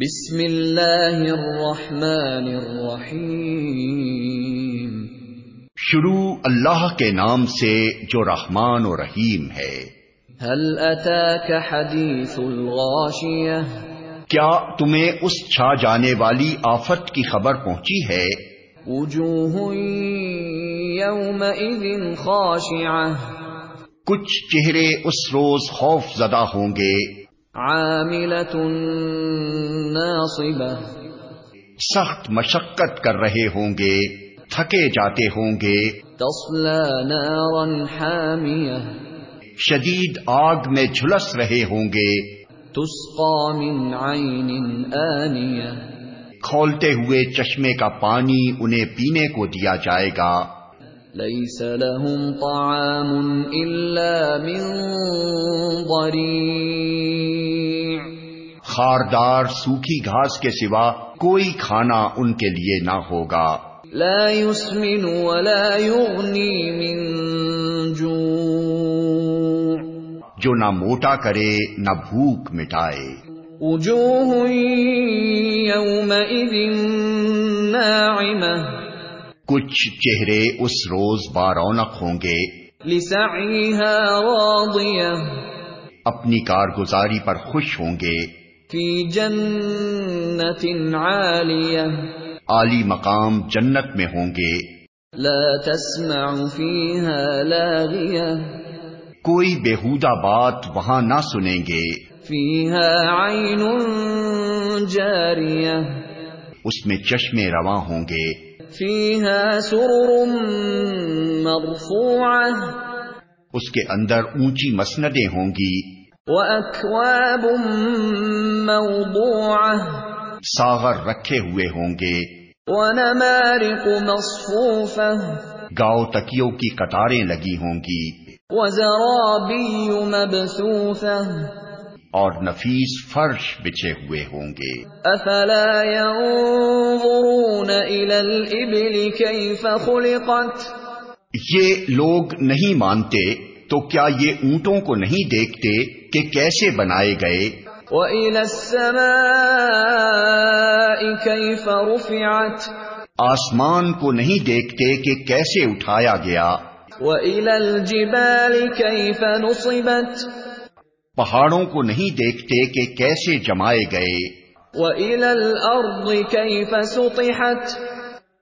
بسم اللہ الرحمن الرحیم شروع اللہ کے نام سے جو رحمان و رحیم ہے۔ هل اتاك حدیث الغاشیہ؟ کیا تمہیں اس چھا جانے والی آفت کی خبر پہنچی ہے؟ وجوہ یومئذ خاشعہ۔ کچھ چہرے اس روز خوف زدہ ہوں گے۔ ناصبہ سخت مشقت کر رہے ہوں گے تھکے جاتے ہوں گے۔ تصلى نارا شدید آگ میں جھلس رہے ہوں گے۔ تسقى من کھولتے ہوئے چشمے کا پانی انہیں پینے کو دیا جائے گا۔ ليس لهم طعام إلا من ضريع خاردار سوکھی گھاس کے سوا کوئی کھانا ان کے لیے نہ ہوگا۔ لا يسمن ولا يغني من جوع۔ جو نہ موٹا کرے نہ بھوک مٹائے۔ وجوه يومئذ ناعمة کچھ چہرے اس روز بارونق ہوں گے۔ لسعيها راضية اپنی کارگزاری پر خوش ہوں گے۔ في جنة عالية عالی مقام جنت میں ہوں گے۔ لا تسمع فيها لاغية کوئی بےحودہ بات وہاں نہ سنیں گے۔ فيها عين جارية اس میں چشمے رواں ہوں گے۔ فيها سرر مرفوعة اس کے اندر اونچی مسندیں ہوں گی۔ وأكواب موضوعة ساغر رکھے ہوئے ہوں گے۔ ونمارق مصفوفة گاؤ تکیوں کی قطاریں لگی ہوں گی۔ وزرابي مبثوثة اور نفیس فرش بچھے ہوئے ہوں گے۔ أفلا ينظرون إلى الإبل كيف خلقت یہ لوگ نہیں مانتے تو کیا یہ اونٹوں کو نہیں دیکھتے؟ کہ کیسے بنائے گئے؟ وإلى السماء كيف رفعت آسمان کو نہیں دیکھتے کہ کیسے اٹھایا گیا۔ وإلى الجبال كيف نصبت پہاڑوں کو نہیں دیکھتے کہ کیسے جمائے گئے۔ وإلى الأرض كيف سطحت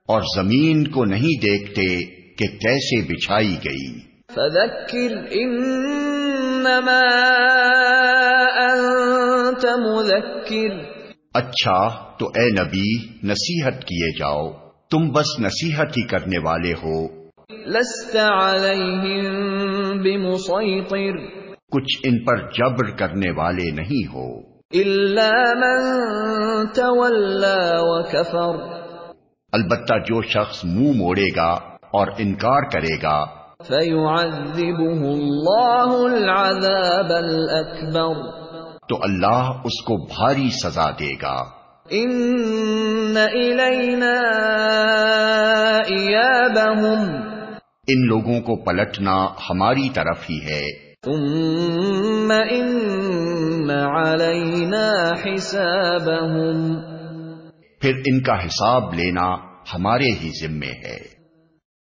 اور زمین کو نہیں دیکھتے کہ کیسے بچھائی گئی۔ فذكر إنما أنت مذكر. اچھا تو اے نبی نصیحت کیے جاؤ۔ تم بس نصیحت ہی کرنے والے ہو۔ لست عليهم بمسيطر کچھ ان پر جبر کرنے والے نہیں ہو۔ إلا من تولى وكفر. البتہ جو شخص منہ موڑے گا اور انکار کرے گا فيعذبه الله العذاب الأكبر تو اللہ اس کو بھاری سزا دے گا۔ إن إلينا إيابهم ان لوگوں کو پلٹنا ہماری طرف ہی ہے۔ ثم إن علينا حسابهم پھر ان کا حساب لینا ہمارے ہی ذمے ہے۔